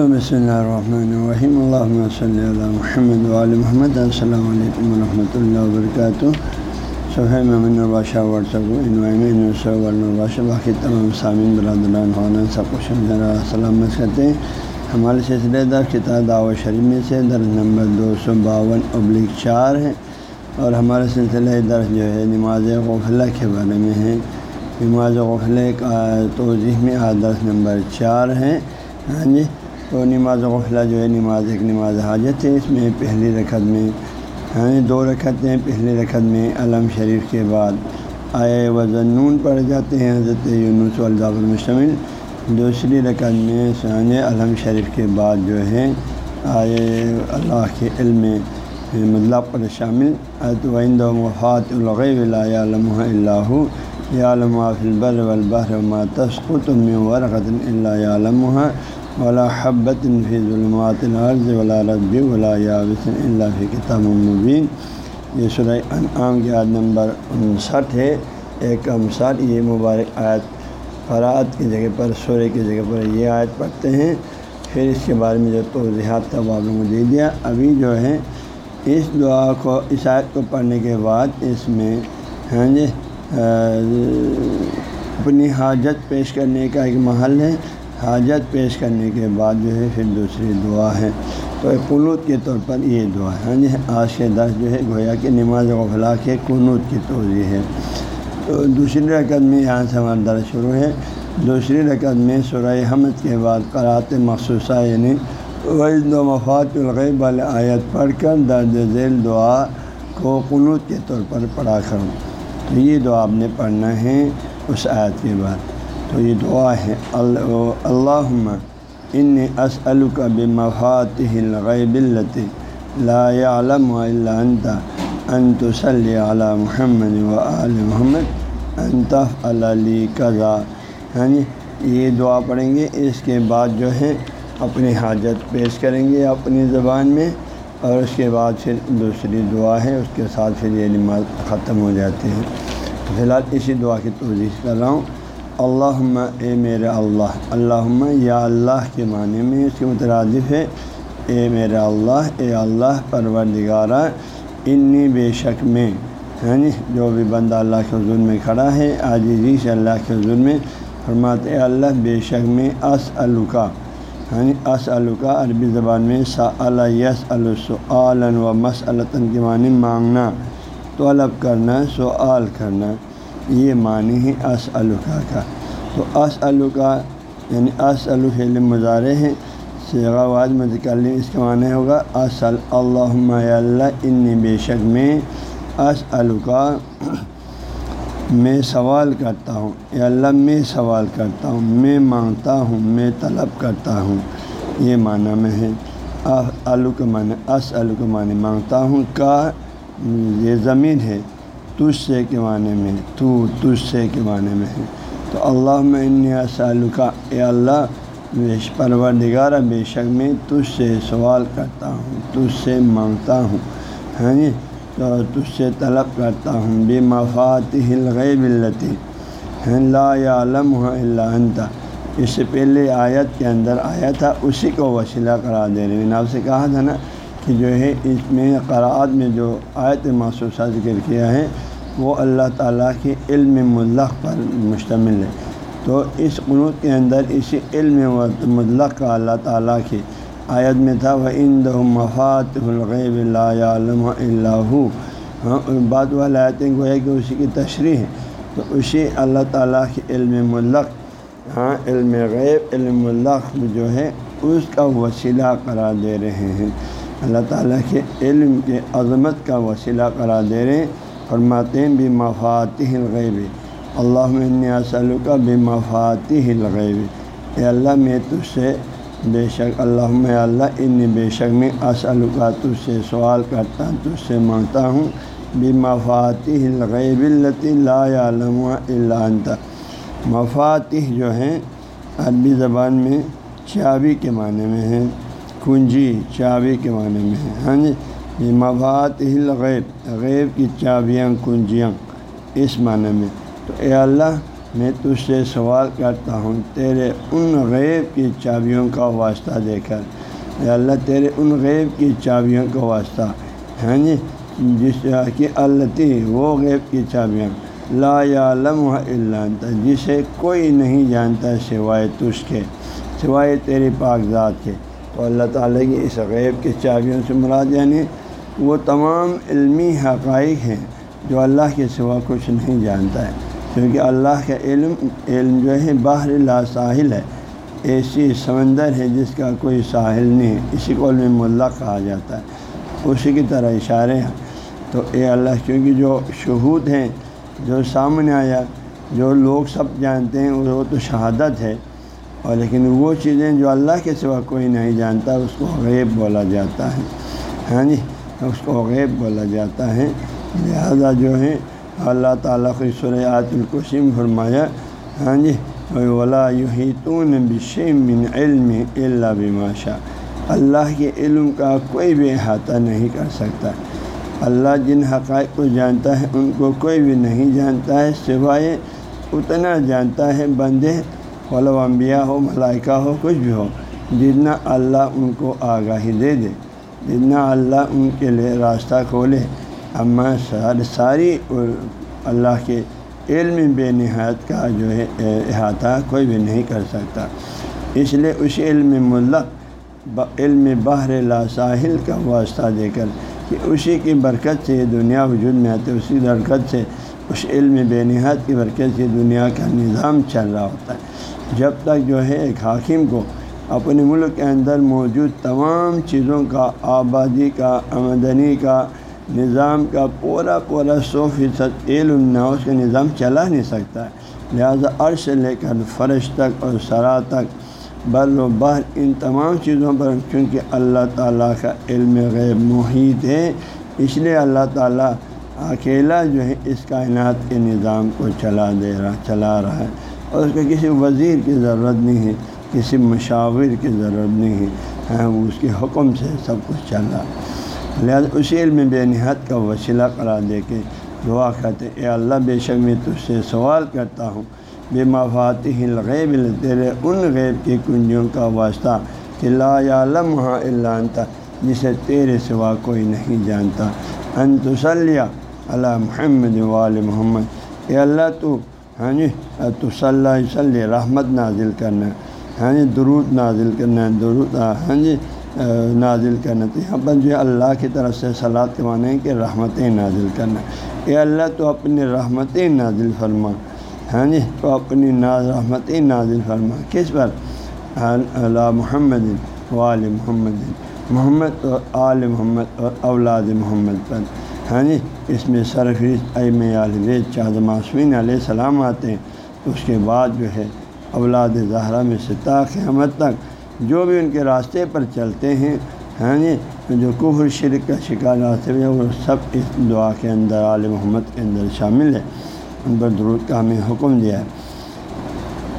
بسم اللہ الرحمن الرحیم اللہ صلی اللہ محمد علیہ محمد السلام علیکم ورحمۃ اللہ وبرکاتہ صحیح محمد الباشہ واٹسپ الباشہ باقی تمام سامعین برادران خانہ سب کو ذرا سلامت کرتے ہیں ہمارے سلسلے در کتاب دعوت شریف میں سے درج نمبر دو سو باون ابلک چار ہے اور ہمارے سلسلہ درس جو ہے نماز غفلہ کے بارے میں ہے نماز غفلہ کا توضیح میں آدرس نمبر چار ہے ہاں جی تو نماز غفلہ جو ہے، نماز ایک نماز حاجت ہے۔ اس میں پہلی رکعت میں ہاں دو رکعتیں پہلی رکعت میں علم شریف کے بعد آئے وزنون پڑھ جاتے ہیں حضرت یونس الضاف المشتمل۔ دوسری رکعت میں سان علم شریف کے بعد جو ہے آئے اللہ کے علم مطلب پر شامل۔ وند و مفات الغیب علم اللہ عالم البر والبحر ما تسقط من ورقۃ اللہ علم ولا حبت فی ظلمات العرض ولا رب ولا یابس اللہ فی کتاب المبین یہ سورہ انعام کی عاد نمبر انسٹھ ہے۔ ایک امسات یہ مبارک آیت فرات کی جگہ پر، سورہ کی جگہ پر یہ آیت پڑھتے ہیں۔ پھر اس کے بارے میں جو توضیحات کا بابوں کو دے دیا۔ ابھی جو ہے، اس دعا کو، اس آیت کو پڑھنے کے بعد اس میں ہاں جی اپنی حاجت پیش کرنے کا ایک محل ہے۔ حاجت پیش کرنے کے بعد جو ہے پھر دوسری دعا ہے۔ تو قنوط کے طور پر یہ دعا ہے۔ ہاں جی آج کے درس جو ہے گویا کہ نماز غفلا کے قنوط کی توضیع ہے۔ تو دوسری رقم میں یہاں سے ہمارا درس شروع ہے۔ دوسری رقم میں سورہ حمد کے بعد قرات مخصوصہ یعنی وعد و مفاد الغیب آیت پڑھ کر درج ذیل دعا کو قنوط کے طور پر پڑھا کروں۔ تو یہ دعا آپ نے پڑھنا ہے اس آیت کے بعد۔ تو یہ دعا ہے، اللہ ان اسل کا بے مفات الغیب التی لا علم انت انت صلی علی محمد و عل محمد انطف علی قضا یعنی یہ دعا پڑھیں گے، اس کے بعد جو ہے اپنی حاجت پیش کریں گے اپنی زبان میں، اور اس کے بعد پھر دوسری دعا ہے، اس کے ساتھ پھر یہ نماز ختم ہو جاتی ہے۔ فی الحال اسی دعا کی توضیح کر رہا ہوں۔ اللّہ اے میرے اللہ اللہ یا اللہ کے معنی میں اس کے مترادف ہے اے میرے اللہ اے اللہ پروردگارہ انی بے شک میں یعنی جو بھی بندہ اللہ کے حضور میں کھڑا ہے عاجزی سے اللہ کے حضور میں فرماتے اللہ بے شک میں اس الکا یعنی اس الکا عربی زبان میں سا یس السعلن و مس کے معنی مانگنا طلب کرنا سوال کرنا یہ معنی ہے اس الکا کا۔ تو اس الکا یعنی اس الفعل مظاہرے ہیں سیغاواز متکلم اس کا معنی ہوگا اصل اللہ اللہ ان بے شک میں اس الکا میں سوال کرتا ہوں، یا اللہ میں سوال کرتا ہوں، میں مانگتا ہوں، میں طلب کرتا ہوں۔ یہ معنی میں ہے۔ آلو کے معنی اس آلو کے معنی مانگتا ہوں کا یہ زمین ہے۔ تجھ سے کے معنی میں، تو تجھ سے کے معنی میں ہے۔ تو اللہ میں کا اے اللہ پروردگار بے شک میں تجھ سے سوال کرتا ہوں، تجھ سے مانگتا ہوں ہاں جی؟ تو تجھ سے طلب کرتا ہوں، بے مفات الغیب التی ہاں، لا عالم اللہ انتا اس سے پہلے آیت کے اندر آیا تھا، اسی کو وسیلہ کرا دے رہے ہیں آپ سے کہا تھا نا کہ جو ہے، اس میں قرآت میں جو آیت محسوسہ ذکر کیا ہے وہ اللہ تعالیٰ کے علم ملق پر مشتمل ہے۔ تو اس قنوط کے اندر اسی علم ملق کا اللہ تعالیٰ کی آیت میں تھا وہ ان دہ مفات الغیب اللہ علم اللہ ہاں بات والا آیتیں گویا کہ اسی کی تشریح ہے۔ تو اسی اللہ تعالیٰ کے علم ملق ہاں علم غیب، علم اللہ جو ہے، اس کا وسیلہ قرار دے رہے ہیں۔ اللہ تعالیٰ کے علم کے عظمت کا وسیلہ قرار دے رہے ہیں۔ فرماتے ہیں بے مفات الغیب اللہ صلی کا بے مفاتی الغیب اے اللہ، میں تجھ سے بے شک اللہ اللہ ان بے شک، میں اصل کا تجھ سے سوال کرتا ہوں، تجھ سے مانگتا ہوں۔ بے مفاتی الغیب التی لا علم اللہ انت مفاتح جو ہیں، عربی زبان میں چابی کے معنی میں ہیں، کنجی چابی کے معنی میں ہے ہاں جی؟ یہ مفات الغیب غیب کی چابیاں کنجیاں۔ اس معنی میں تو اے اللہ، میں تجھ سے سوال کرتا ہوں، تیرے ان غیب کی چابیوں کا واسطہ دے کر۔ یا اللہ، تیرے ان غیب کی چابیوں کا واسطہ۔ ہاں جی جس کی التی وہ غیب کی چابیاں۔ لا یا اللہ جسے کوئی نہیں جانتا سوائے تجھ کے، سوائے تیری پاک ذات کے۔ تو اللہ تعالیٰ کی اس غیب کی چابیوں سے مراد یعنی وہ تمام علمی حقائق ہیں جو اللہ کے سوا کچھ نہیں جانتا ہے۔ کیونکہ اللہ کا علم علم جو ہے باہر لا ساحل ہے۔ ایسی سمندر ہے جس کا کوئی ساحل نہیں ہے۔ اسی کو علم ملا کہا جاتا ہے۔ اسی کی طرح اشارے ہیں۔ تو اے اللہ، کیونکہ جو شہود ہیں، جو سامنے آیا، جو لوگ سب جانتے ہیں، وہ تو شہادت ہے۔ اور لیکن وہ چیزیں جو اللہ کے سوا کوئی نہیں جانتا، اس کو غیب بولا جاتا ہے۔ ہاں جی؟ اس کو غیب بولا جاتا ہے۔ لہذا جو ہے، اللہ تعالیٰ کی سریات القسم فرمایا ہاں جی ولا یحیطون بشیم من علم اللہ بماشا اللہ کے علم کا کوئی بھی احاطہ نہیں کر سکتا۔ اللہ جن حقائق کو جانتا ہے، ان کو کوئی بھی نہیں جانتا ہے، سوائے اتنا جانتا ہے بندے ولو انبیاء ہو، ملائکہ ہو، کچھ بھی ہو، جتنا اللہ ان کو آگاہی دے دے۔ جتنا اللہ ان کے لیے راستہ کھولے، اما ساری ساری اللہ کے علم بے نہایت کا جو ہے، احاطہ کوئی بھی نہیں کر سکتا۔ اس لیے اس علم ملک علم بحر لا ساحل کا واسطہ دے کر کہ اسی کی برکت سے دنیا وجود میں آتے، اسی برکت سے اس علم بے نہایت کی برکت سے دنیا کا نظام چل رہا ہوتا۔ ہے جب تک جو ہے، ایک حاکم کو اپنے ملک کے اندر موجود تمام چیزوں کا، آبادی کا، آمدنی کا، نظام کا پورا پورا سو فیصد علم نہ، اس کا نظام چلا نہیں سکتا۔ ہے لہٰذا عرش لے کر فرش تک اور سرا تک بل و بہر ان تمام چیزوں پر، چونکہ اللہ تعالیٰ کا علم غیب محیط ہے، اس لیے اللہ تعالیٰ اکیلا جو ہے اس کائنات کے نظام کو چلا دے رہا، چلا رہا ہے۔ اور اس کو کسی وزیر کی ضرورت نہیں ہے۔ کسی مشاور کی ضرورت نہیں ہے، وہ اس کے حکم سے سب کچھ چل رہا لہٰذا اسی علم بے نہایت کا وسیلہ قرار دے کے دعا کرتے، اے اللہ بے شک میں تجھ سے سوال کرتا ہوں۔ بے مفاتی الغیب تیرے ان غیب کی کنجیوں کا واسطہ کہ لا یا لمحہ اللہ انتا جسے تیرے سوا کوئی نہیں جانتا۔ ان تسلیہ اللہ محمد وال محمد۔ اے اللہ تو ہاں جی تو صلی صلی، رحمت نازل کرنا۔ ہاں جی درود نازل کرنا درود ہاں جی نازل کرنا تو یہاں پر جو ہے اللہ کی طرف سے سلاد کے معنی ہے کہ رحمتیں نازل کرنا۔ اے اللہ تو اپنی رحمتیں نازل فرما۔ ہاں جی تو اپنی ناز رحمتیں نازل فرما۔ کس پر؟ اللہ محمد وال محمد۔ محمد اور آل محمد اور اولاد محمد پر۔ ہاں جی اس میں سرفیز ایم عالوید چاد معصوین علیہ السلام آتے ہیں۔ اس کے بعد جو ہے اولاد زہرہ میں سے قیامت تک جو بھی ان کے راستے پر چلتے ہیں ہاں جی جو کفر، شرک کا شکار راستے میں وہ سب اس دعا کے اندر عال محمد کے اندر شامل ہے ان پر درود کا ہمیں حکم دیا ہے۔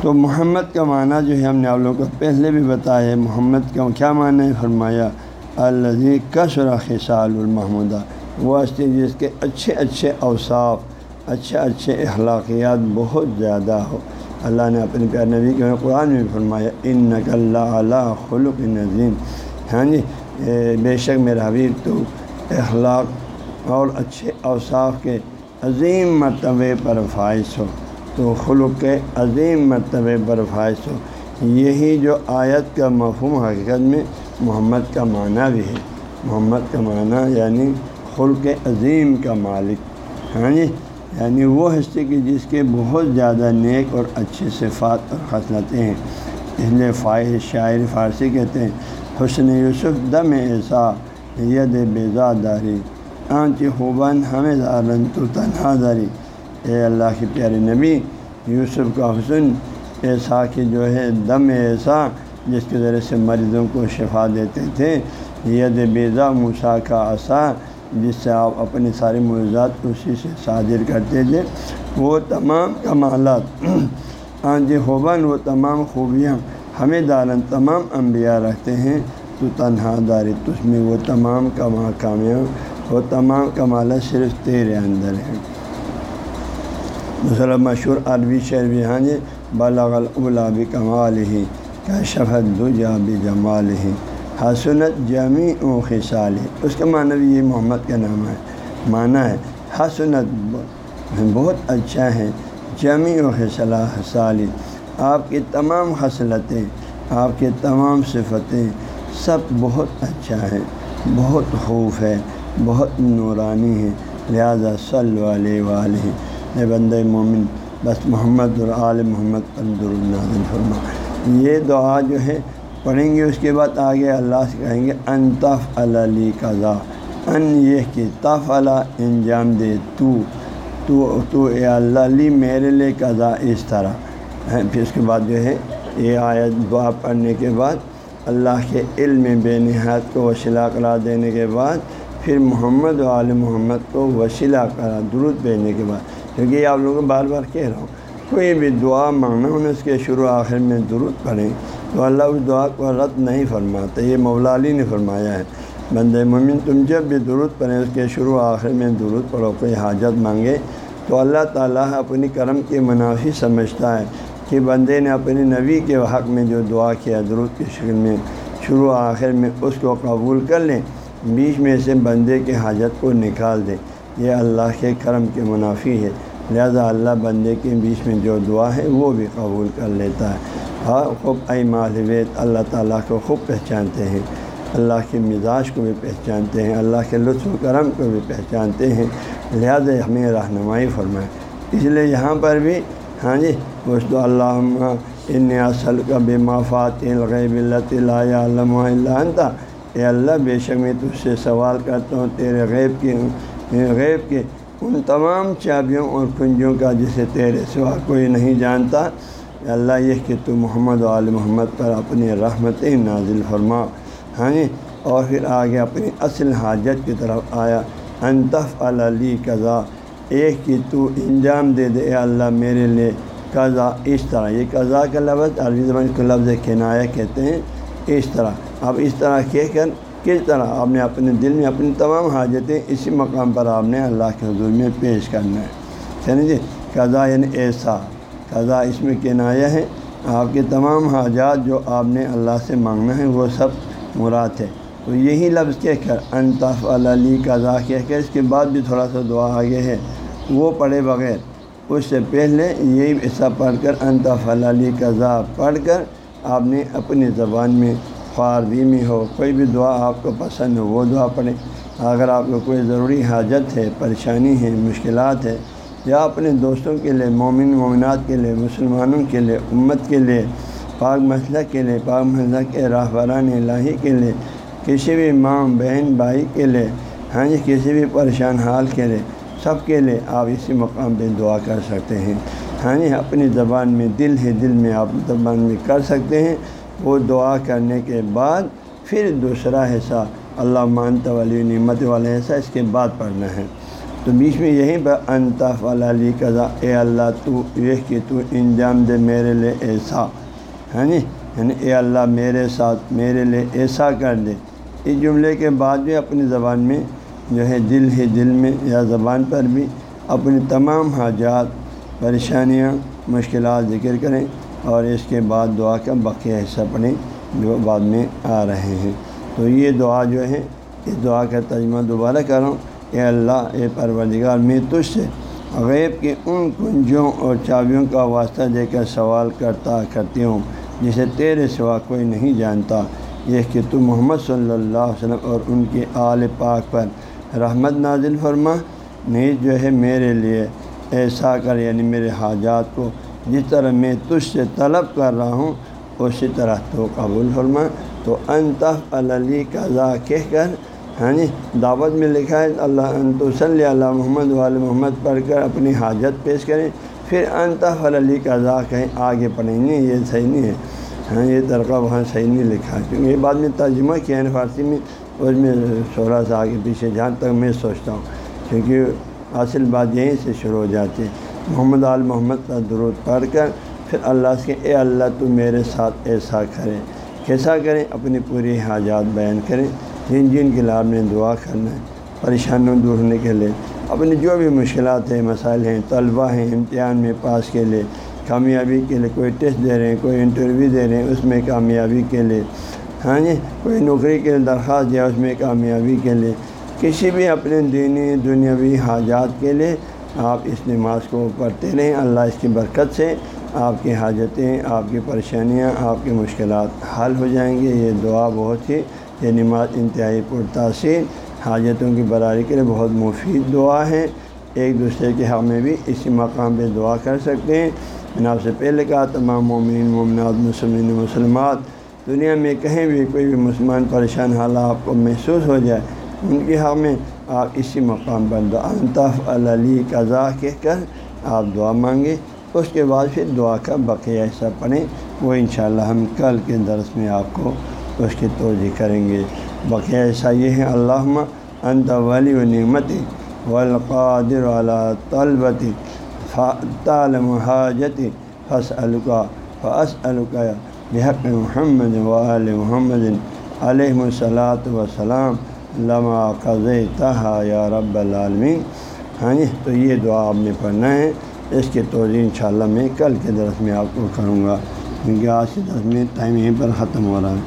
تو محمد کا معنی جو ہے، ہم نے آپ لوگوں کو پہلے بھی بتایا ہے، محمد کا کیا معنی ہے؟ فرمایا الزی کثر خصال المحمودہ وہ ہستی جس کے اچھے اچھے اوصاف، اچھے اچھے اخلاقیات بہت زیادہ ہو۔ اللہ نے اپنے پیار نبی کے قرآن میں فرمایا ان نقل اللہ خلق نظیم. ہاں جی بے شک میرا حبیب، تو اخلاق اور اچھے اوصاف کے عظیم مرتبے پر فائز ہو، تو خلق کے عظیم مرتبے پر فائز ہو۔ یہی جو آیت کا مفہوم حقیقت میں محمد کا معنی بھی ہے۔ محمد کا معنی یعنی خلق عظیم کا مالک۔ ہاں جی یعنی وہ ہستی کی جس کے بہت زیادہ نیک اور اچھی صفات اور خصلتیں ہیں۔ اس لیے فائد شاعر فارسی کہتے ہیں، حسن یوسف دم ایسا ید بیزا داری، آنچ خوبان ہمیں دارن تو تنہا داری۔ اے اللہ کی پیارے نبی، یوسف کا حسن ایسا کہ جو ہے دم ایسا جس کے ذریعے سے مریضوں کو شفا دیتے تھے۔ ید بیزا موسا کا اثا جس سے آپ اپنے سارے معجزات اسی سے صادر کرتے تھے۔ وہ تمام کمالات۔ ہاں جی، آنج ہوبن وہ تمام خوبیاں ہمیں دارن تمام انبیاء رکھتے ہیں۔ تو تنہا داری تجھ میں وہ تمام کما کامیاب، وہ تمام کمالات صرف تیرے اندر ہیں۔ دوسرا مشہور عربی شعر بھی ہاں جی بلغ الاولا بھی کمال ہی کیا شفت دجا بھی جمال ہی ہاں، حسنت جمی و خصال اس کا معنی بھی یہ محمد کا نام ہے، معنی ہے ہاں، حسنت بہت اچھا ہے جمی و خصلہ حسال آپ کی تمام حصلتیں آپ کے تمام صفتیں سب بہت اچھا ہے، بہت خوف ہے، بہت نورانی ہے۔ لہٰذا صلی علیہ وآلہ۔ اے بند مومن، بس محمد العال محمد الدالناظن فرما۔ یہ دعا جو ہے پڑھیں گے، اس کے بعد آگے اللہ سے کہیں گے انطف علی قضا ان یہ کہ طف اللہ انجام دے، تو تو تو اے اللہ لی میرے لیے قضا اس طرح۔ ہاں، پھر اس کے بعد جو ہے، یہ آیت دعا پڑھنے کے بعد، اللہ کے علم بے نہایت کو وسیلہ قرار دینے کے بعد، پھر محمد و عالم محمد کو وسیلہ قرار، درود بھیجنے کے بعد۔ کیونکہ یہ آپ لوگوں کو بار بار کہہ رہا ہوں، کوئی بھی دعا مانگنا انہیں اس کے شروع آخر میں درود پڑھیں۔ تو اللہ اس دعا کو رد نہیں فرماتا یہ مولا علی نے فرمایا ہے۔ بند مومن، تم جب بھی درود پڑھیں، اس کے شروع آخر میں درود پڑھو، کوئی حاجت مانگے تو اللہ تعالیٰ اپنی کرم کے منافی سمجھتا ہے کہ بندے نے اپنے نبی کے حق میں جو دعا کیا، درود کی شکل میں شروع آخر میں اس کو قبول کر لیں، بیچ میں سے بندے کے حاجت کو نکال دیں۔ یہ اللہ کے کرم کے منافی ہے۔ لہذا اللہ بندے کے بیچ میں جو دعا ہے، وہ بھی قبول کر لیتا ہے۔ ہاں خوب اے مالویت اللہ تعالیٰ کو خوب پہچانتے ہیں۔ اللہ کے مزاج کو بھی پہچانتے ہیں، اللہ کے لطف و کرم کو بھی پہچانتے ہیں۔ لہٰذا ہمیں رہنمائی فرمائے اس لیے یہاں پر بھی ہاں جی اس تو اللہ ان اصل کا بے مافات الغیب اللہ علم اللہ اے اللہ، بے شک میں تجھ سے سوال کرتا ہوں، تیرے غیب کی، غیب کے ان تمام چابیوں اور کنجوں کا جسے تیرے سوا کوئی نہیں جانتا۔ اللہ، یہ کہ تو محمد عال محمد پر اپنی رحمت نازل فرما۔ ہاں اور پھر آگے اپنی اصل حاجت کی طرف آیا۔ انتف علی قضا، ایک کی تو انجام دے دے اللہ، میرے لیے قضا۔ اس طرح، یہ قضا کا لفظ عربی زبان کو لفظ کنایا کہتے ہیں۔ اس طرح، اب اس طرح کہہ کر کس طرح؟ آپ نے اپنے دل میں اپنی تمام حاجتیں اسی مقام پر آپ نے اللہ کے حضور میں پیش کرنا ہے۔ سمجھے قضا یعنی ایسا۔ قضا اس میں کنایا ہے۔ آپ کے تمام حاجات جو آپ نے اللہ سے مانگنا ہے، وہ سب مراد ہے۔ تو یہی لفظ کہہ کر انطف علی قضا کہہ کر اس کے بعد بھی تھوڑا سا دعا آگے ہے۔ وہ پڑھے بغیر، اس سے پہلے یہی ایسا پڑھ کر انطف علی قضا پڑھ کر آپ نے اپنی زبان میں عربی میں ہو، کوئی بھی دعا آپ کو پسند ہو، وہ دعا پڑھیں۔ اگر آپ کو کوئی ضروری حاجت ہے، پریشانی ہے، مشکلات ہے یا اپنے دوستوں کے لیے، مومن، مومنات کے لیے، مسلمانوں کے لیے، امت کے لیے، پاک مسئلہ کے لیے، پاک مسئلہ کے راہبران الہی کے لیے، کسی بھی ماں، بہن، بھائی کے لیے ہاں جی کسی بھی پریشان حال کے لیے، سب کے لیے آپ اسی مقام پہ دعا کر سکتے ہیں۔ ہاں جی اپنی زبان میں، دل ہے دل میں آپ زبان میں کر سکتے ہیں۔ وہ دعا کرنے کے بعد پھر دوسرا حصہ اللہ مانتا والی نعمت والا حصہ اس کے بعد پڑھنا ہے۔ تو بیچ میں یہیں پر انطف علی قضا اے اللہ تو یہ کہ تو انجام دے میرے لیے ایسا۔ ہاں جی یعنی اے اللہ میرے ساتھ، میرے لیے ایسا کر دے۔ اس جملے کے بعد بھی اپنی زبان میں جو ہے، دل ہی دل میں یا زبان پر بھی اپنی تمام حاجات، پریشانیاں، مشکلات ذکر کریں اور اس کے بعد دعا کا بقیہ حصہ پڑھیں جو بعد میں آ رہے ہیں۔ تو یہ دعا جو ہے اس دعا کا ترجمہ دوبارہ کروں کہ اللہ، اے پروردگار، میں تجھ سے غیب کے ان کنجوں اور چابیوں کا واسطہ دے کر سوال کرتا کرتی ہوں، جسے تیرے سوا کوئی نہیں جانتا۔ یہ کہ تو محمد صلی اللہ علیہ وسلم اور ان کے آل پاک پر رحمت نازل فرما نہیں جو ہے میرے لیے ایسا کر یعنی میرے حاجات کو جس طرح میں تجھ سے طلب کر رہا ہوں، اسی طرح تو قبول فرما۔ تو انطف علی قضا کہہ کر ہاں جی؟ دعوت میں لکھا ہے، اللہ انتو صلی اللہ محمد وال محمد پڑھ کر اپنی حاجت پیش کریں، پھر انطف علی قضا کہیں آگے پڑھیں گے، یہ صحیح نہیں ہے۔ ہاں یہ ترقہ وہاں صحیح نہیں لکھا ہے۔ کیونکہ یہ بعد میں ترجمہ کیا ہے فارسی میں اس میں تھوڑا سا آگے پیچھے جہاں تک میں سوچتا ہوں۔ کیونکہ اصل بات یہیں سے شروع ہو جاتی ہے۔ محمد آل محمد کا درود پڑھ کر، پھر اللہ سے اے اللہ تو میرے ساتھ ایسا کرے کیسا کریں؟ اپنی پوری حاجات بیان کریں۔ جن جن کے لاب نے دعا کرنا ہے، پریشانیوں دور ہونے کے لیے، اپنی جو بھی مشکلات ہیں، مسائل ہیں، طلبہ ہیں، امتحان میں پاس کے لیے، کامیابی کے لیے، کوئی ٹیسٹ دے رہے ہیں، کوئی انٹرویو دے رہے ہیں، اس میں کامیابی کے لیے۔ ہاں جی کوئی نوکری کے لیے درخواست دیا، اس میں کامیابی کے لیے۔ کسی بھی اپنے دینی، دنیاوی حاجات کے لیے آپ اس نماز کو پڑھتے رہیں۔ اللہ اس کی برکت سے آپ کی حاجتیں، آپ کی پریشانیاں، آپ کی مشکلات حل ہو جائیں گے۔ یہ دعا بہت ہی یہ نماز انتہائی پرتاثیر حاجتوں کی براری کے لیے بہت مفید دعا ہے۔ ایک دوسرے کے حق میں بھی اسی مقام پہ دعا کر سکتے ہیں۔ میں نے آپ سے پہلے کہا، تمام مومن مومنات، مسلمین، مسلمات، دنیا میں کہیں بھی کوئی بھی مسلمان پریشان حالات آپ کو محسوس ہو جائے، ان کے حق میں آپ اسی مقام پر دعا انطف علی قضا کہہ کر آپ دعا مانگے اس کے بعد پھر دعا کا بقیہ حصہ پڑھیں۔ وہ انشاءاللہ ہم کل کے درس میں آپ کو اس کی توجہ کریں گے۔ بقیہ حصہ یہ ہے اللہ انت ولی و نعمت والقادر علی طلبتی تعلم حاجتی فص القا فص القا بحق محمد وآل محمد علیہ الصلاۃ وسلام لما قض یا رب العالمین۔ ہاں جی تو یہ دعا آپ نے پڑھنا ہے۔ اس کے توجہ انشاءاللہ میں کل کے درس میں آپ کو کروں گا۔ کیونکہ آج کے درس میں ٹائم یہیں پر ختم ہو رہا ہے۔